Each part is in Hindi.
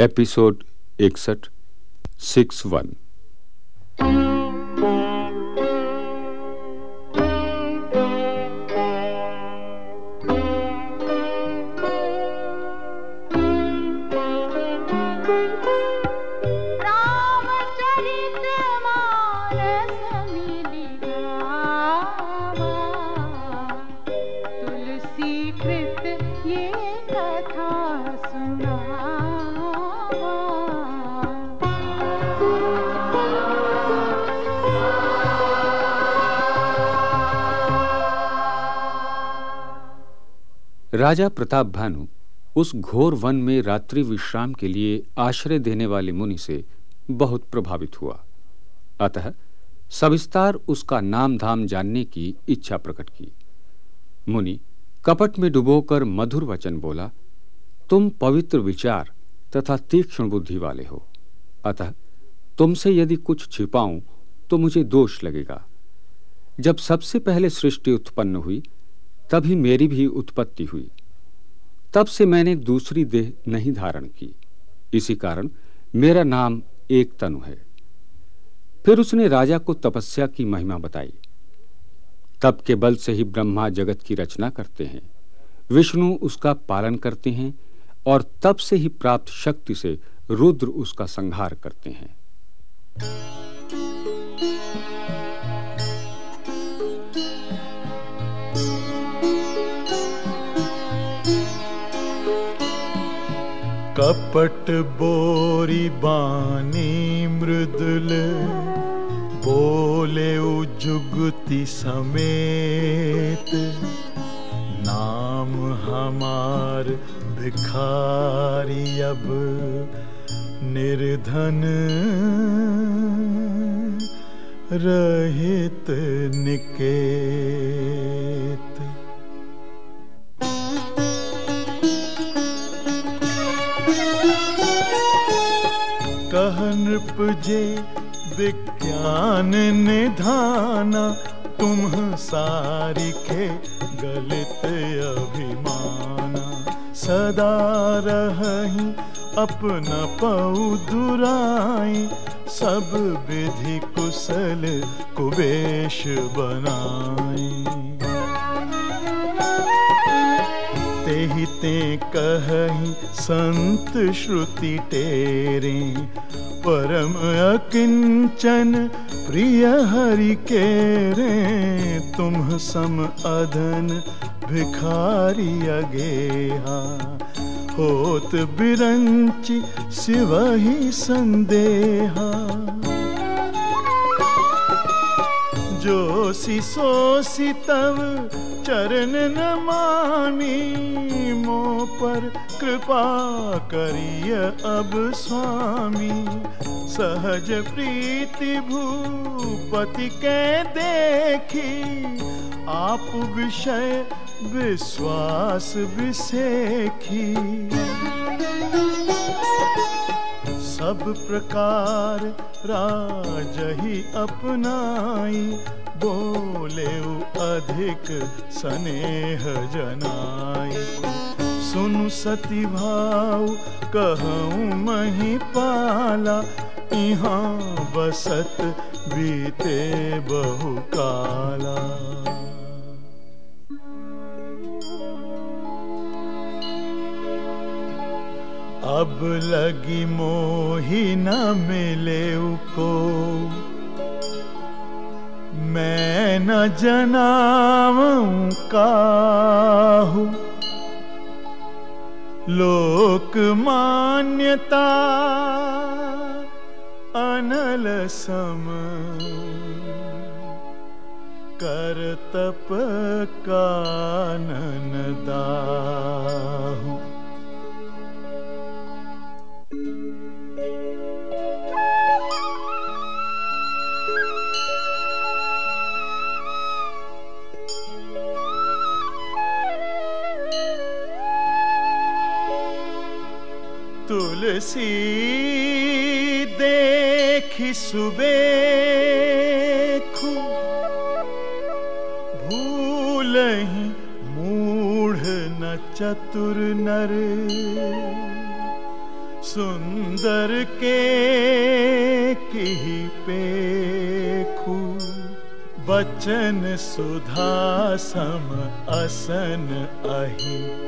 एपिसोड इकसठ सिक्स वन। राजा प्रताप भानु उस घोर वन में रात्रि विश्राम के लिए आश्रय देने वाले मुनि से बहुत प्रभावित हुआ। अतः सविस्तार उसका नाम धाम जानने की इच्छा प्रकट की। मुनि कपट में डुबोकर मधुर वचन बोला, तुम पवित्र विचार तथा तीक्ष्ण बुद्धि वाले हो। अतः तुमसे यदि कुछ छिपाऊं तो मुझे दोष लगेगा। जब सबसे पहले सृष्टि उत्पन्न हुई तभी मेरी भी उत्पत्ति हुई। तब से मैंने दूसरी देह नहीं धारण की। इसी कारण मेरा नाम एक तनु है। फिर उसने राजा को तपस्या की महिमा बताई। तब के बल से ही ब्रह्मा जगत की रचना करते हैं। विष्णु उसका पालन करते हैं और तब से ही प्राप्त शक्ति से रुद्र उसका संहार करते हैं। कपट बोरी बानी मृदुल बोले उजुगति समेत। नाम हमार भिखारी अब निर्धन। रहित निकेत। जे विज्ञान निधाना तुम सारिखे गलित अभिमाना। सदा रही अपना पऊ दुराई, सब विधि कुशल कुबेश बनाई। ते कही, संत श्रुति तेरे परम अकिंचन प्रिय हरि के रे तुम सम अधन भिखारी अगेहा। होत बिरंची शिव ही संदेहा। जो सिसोसी तव चरण न मानी पर कृपा करिय अब स्वामी। सहज प्रीति भूपति के देखी, आप विषय विश्वास विसेखी सब प्रकार राज ही अपनाई, बोले अधिक स्नेह जनाई। सुन सती भाव कहूँ मही पाला यहाँ बसत बीते बहु काला। अब लगी मोही न मिले को मैं न जनाऊं काहू। लोक मान्यता अनल सम। कर तप कानन दाहू। तुलसी देखी सुबेखु। भूल ही मूढ़ न चतुर नर। सुंदर के की पेखू। बचन सुधा सम असन अही।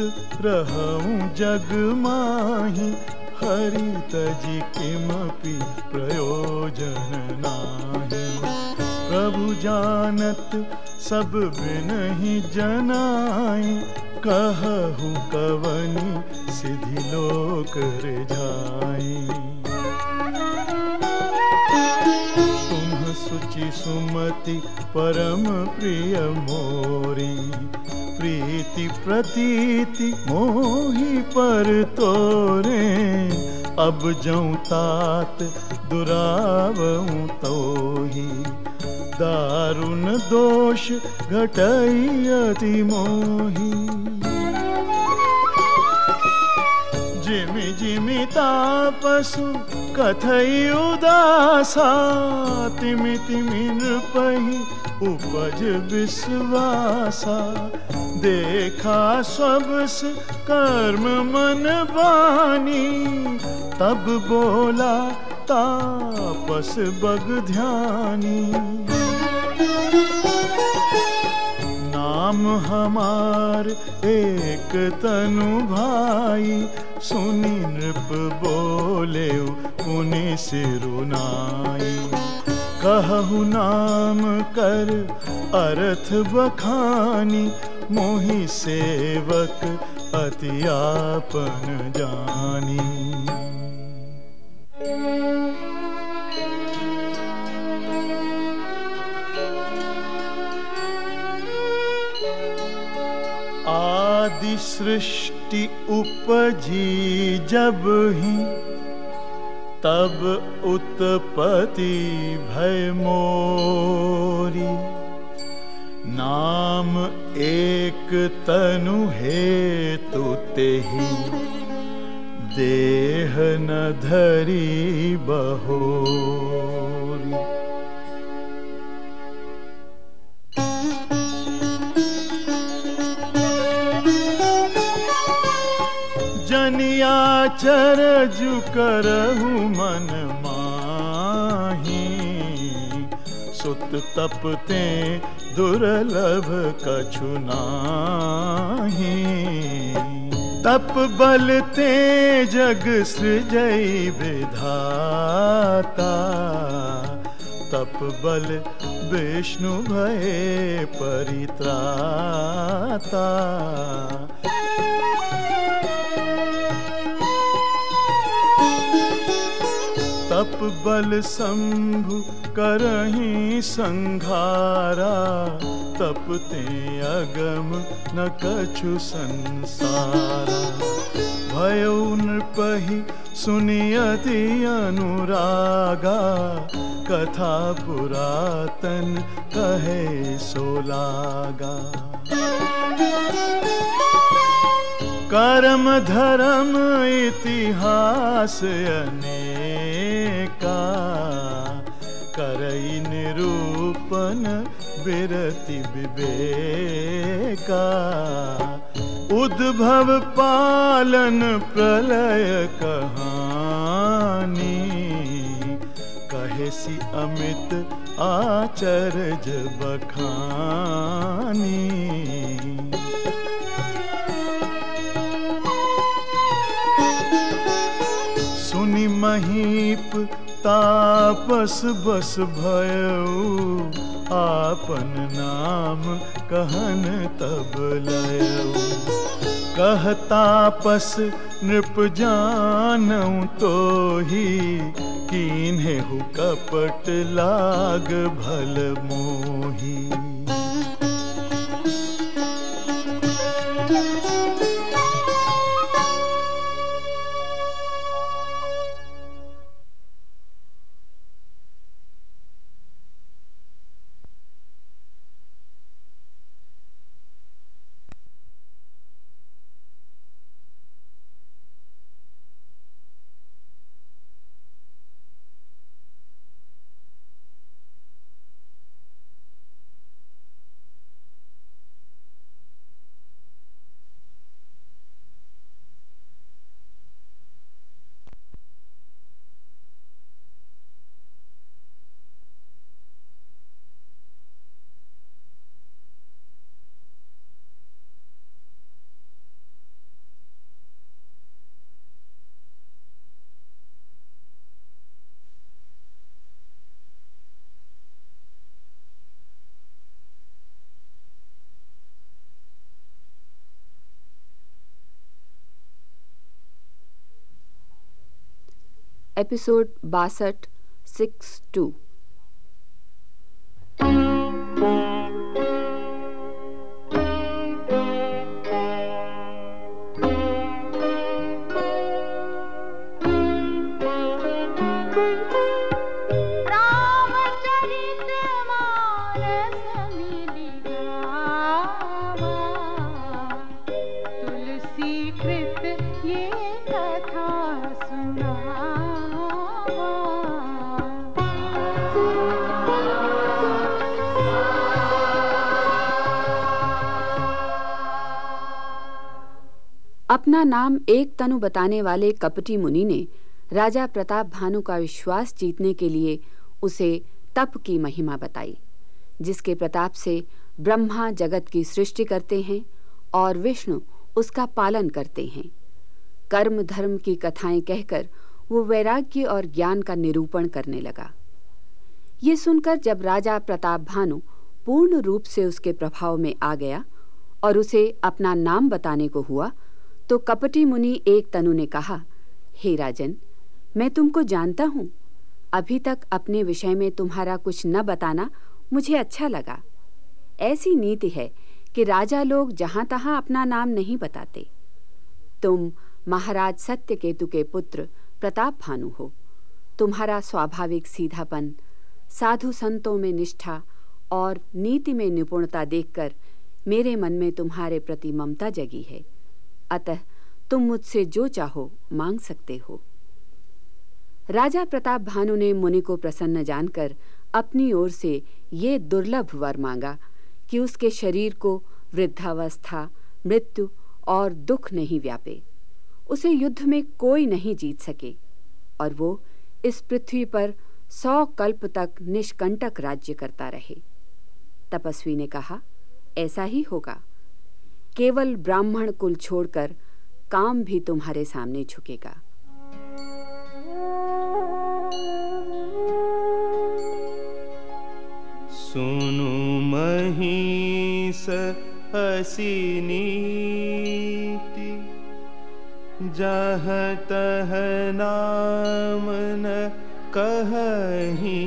गुप्त रहूँ जग माही, हरि तजी किमपि प्रयोजन नाही। प्रभु जानत सब बिन ही जनाई, कहु कवनी सिधि लोक जाई सुचि सुमति, परम प्रिय मोरी। प्रीति प्रतीति मोहि पर तोरे। अब जऊँ तात, दुरावऊँ तोही। दारुण दोष घटई अति मोही। जिमि जिमि तापसु कथई उदासा तिमि तिमि नृपहि उपज विश्वासा। देखा सबस कर्म मन बानी, तब बोला तापस बग ध्यानी। नाम हमार एक तनु भाई सुनी नृप बोले पुनि सिरुनाई कहु नाम कर, अर्थ बखानी, मोहि सेवक, अति आपन जानी। आदि सृष्टि उपजी जब ही, तब उत्पत्ति भय मोरी। नाम एक तनु हेतु तेहि, देह न धरी बहोरी जनिया चरजु करहु मन माही। सुत तपते दुर्लभ कछु नाही। तप बलते जग सृजई विधाता। तप बल विष्णु भय परित्राता। तप बल शंभु करही संघारा, तपते अगम न कछु संसारा। भयो नृपहि सुनियति अनुरागा, कथा पुरातन कहे सोलागा। कर्म धर्म इतिहास अनेका करई निरूपण विरति विवेका। उद्भव पालन प्रलय कहानी कहेसी अमित आचरज बखानी। सुनि महीप तापस बस भयऊ, आपन नाम कहन तब लय कह तापस नृप जान तो ही कीन्हे हु कपट लाग भल मोही। एपिसोड बासठ सिक्स टू। नाम एक तनु बताने वाले कपटी मुनि ने राजा प्रताप भानु का विश्वास जीतने के लिए उसे तप की महिमा बताई, जिसके प्रताप से ब्रह्मा जगत की सृष्टि करते हैं और विष्णु उसका पालन करते हैं। कर्म धर्म की कथाएँ कहकर वो वैराग्य और ज्ञान का निरूपण करने लगा। ये सुनकर जब राजा प्रताप भानु पूर्ण रूप से उसके प्रभाव में आ गया और उसे अपना नाम बताने को हुआ तो कपटी मुनि एक तनु ने कहा, हे राजन, मैं तुमको जानता हूँ। अभी तक अपने विषय में तुम्हारा कुछ न बताना मुझे अच्छा लगा। ऐसी नीति है कि राजा लोग जहाँ तहां अपना नाम नहीं बताते। तुम महाराज सत्यकेतु के पुत्र प्रताप भानु हो। तुम्हारा स्वाभाविक सीधापन, साधु संतों में निष्ठा और नीति में निपुणता देखकर मेरे मन में तुम्हारे प्रति ममता जगी है। अतः तुम मुझसे जो चाहो मांग सकते हो। राजा प्रताप भानु ने मुनि को प्रसन्न जानकर अपनी ओर से ये दुर्लभ वर मांगा कि उसके शरीर को वृद्धावस्था, मृत्यु और दुख नहीं व्यापे। उसे युद्ध में कोई नहीं जीत सके और वो इस पृथ्वी पर सौ कल्प तक निष्कंटक राज्य करता रहे। तपस्वी ने कहा, ऐसा ही होगा। केवल ब्राह्मण कुल छोड़कर काम भी तुम्हारे सामने झुकेगा। सुनु महीस हसी नीति जह तह नाम न कहीं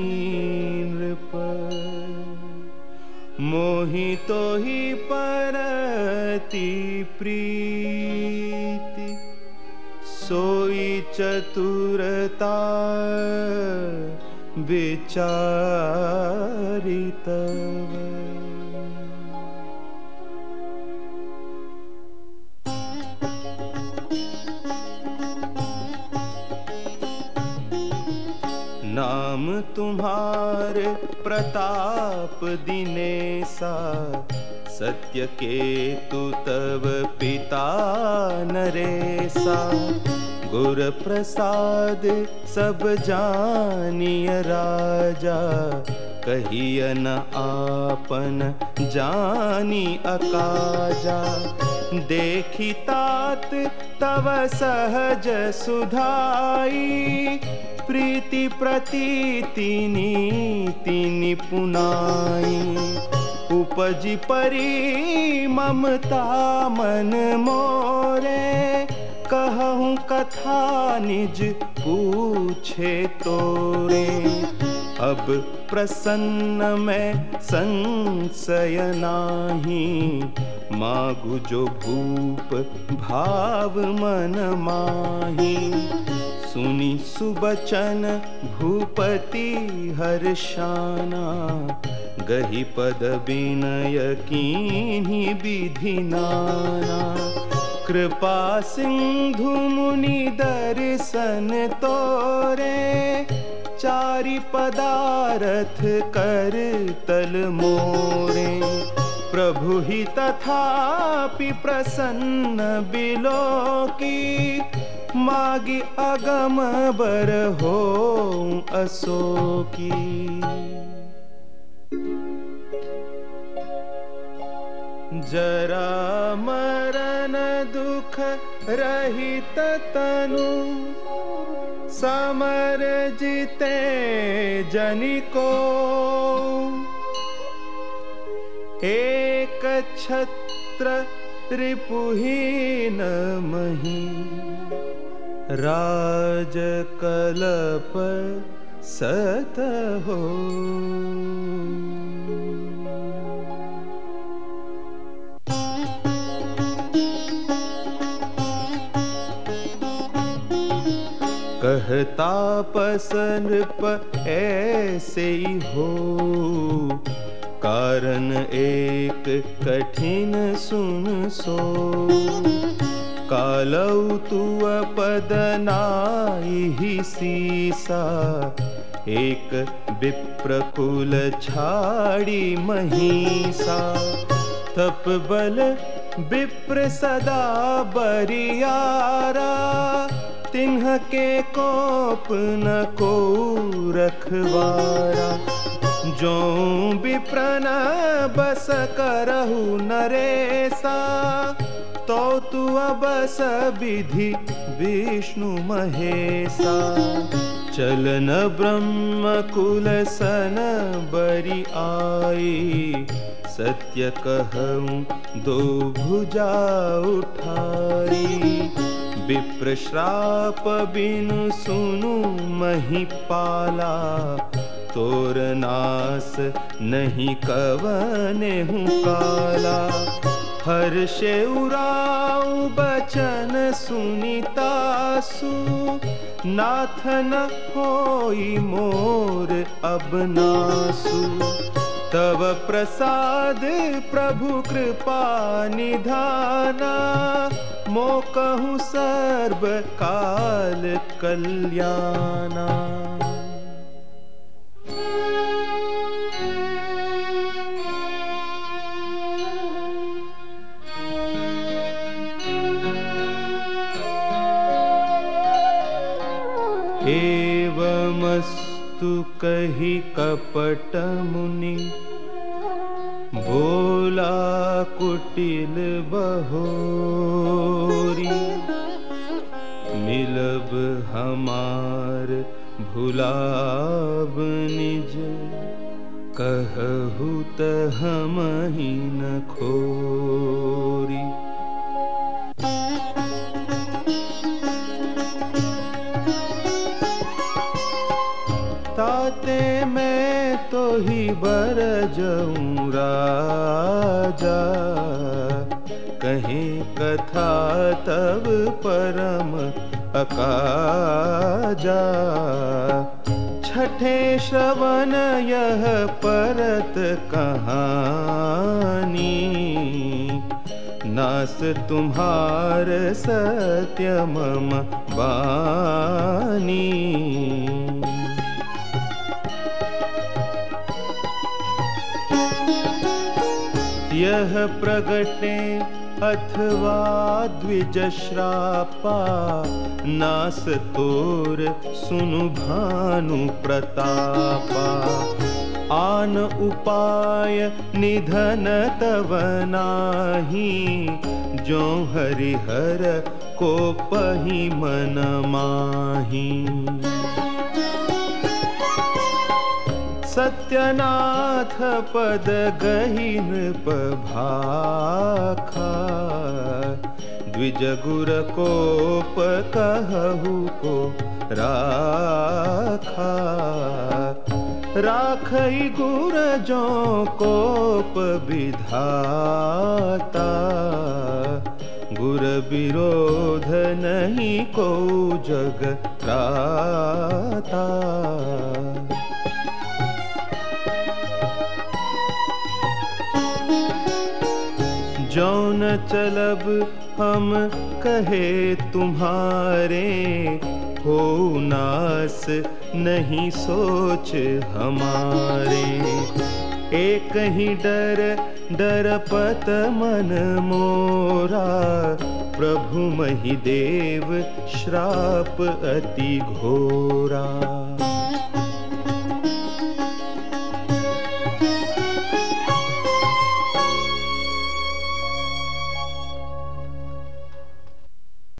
नृप मोहितो ही परति प्रीति। सोई चतुरता विचारितव तुम्हारे प्रताप दिनेसा सत्य के तु तव पिता नरेसा। गुर प्रसाद सब जानिय राजा। कहिय न आपन जानी अकाजा। देखी तात तव सहज सुधाई। प्रीति प्रतीतिनी तिनि पुनाई उपजी परी ममता मन मोरे। कहूँ कथा निज पूछे तोरे। अब प्रसन्न में संशय नाही। मागु जो भूप भाव मन माही। सुनी सुबचन भूपति हर्षाना। गही पद विनय कीन्ही विधि नाना। कृपा सिंधु मुनि दर्शन तोरे। चारि पदारथ कर तल मोरे। प्रभु ही तथापि प्रसन्न बिलो की मागी अगम बर हो अशोकी जरा मरण दुख रहित तनु। समर जीते जनिको। एक छत्र त्रिपुहीन मही। राज कलप सत हो कहता पसन प ऐसे ही हो। कारण एक कठिन सुन सो। कालौ तु पद ही सीसा। एक विप्रकुल छाड़ी महीसा। तप बल विप्र सदा बरियारा। तिन्ह के कोप न को रखवारा। जो विप्रन बस करहु नरेसा तो तु बस विधि विष्णु महेसा चलन ब्रह्म कुल सन बरी आई। सत्य कहूँ दो भुजा उठाई विप्रश्राप बिनु सुनु महिपाला तोर नास नहीं कवने हूँ काला। हर्षे उराऊ बचन सुनितासु नाथ न होई मोर अब नासु। तव प्रसाद प्रभु कृपा निधाना। मो कहूँ सर्व काल कल्याणा कही कपट मुनि भोला कुटिल बहोरी। मिलब हमार भुलाब निज। कहु त हम न खोरी ही बर जाऊँ राजा। कहीं कथा तब परम अकाजा। छठे श्रवण यह परत कहानी। नास तुम्हार सत्य मम बानी यह प्रगटे अथवा द्विजश्रापा, नास तोर सुनु भानु प्रतापा। आन उपाय निधन तव नाही, जो हरिहर को पही मन माही। सत्यनाथ पद गहीन पभाखा द्विज गुर कोप कहु को राखा। राखई गुर जो कोप विधाता। गुर विरोध नहीं को जग राता जौन चलब हम कहे तुम्हारे, हो नास नहीं सोच हमारे। एक ही डर डर पत मन मोरा, प्रभु मही देव श्राप अति घोरा।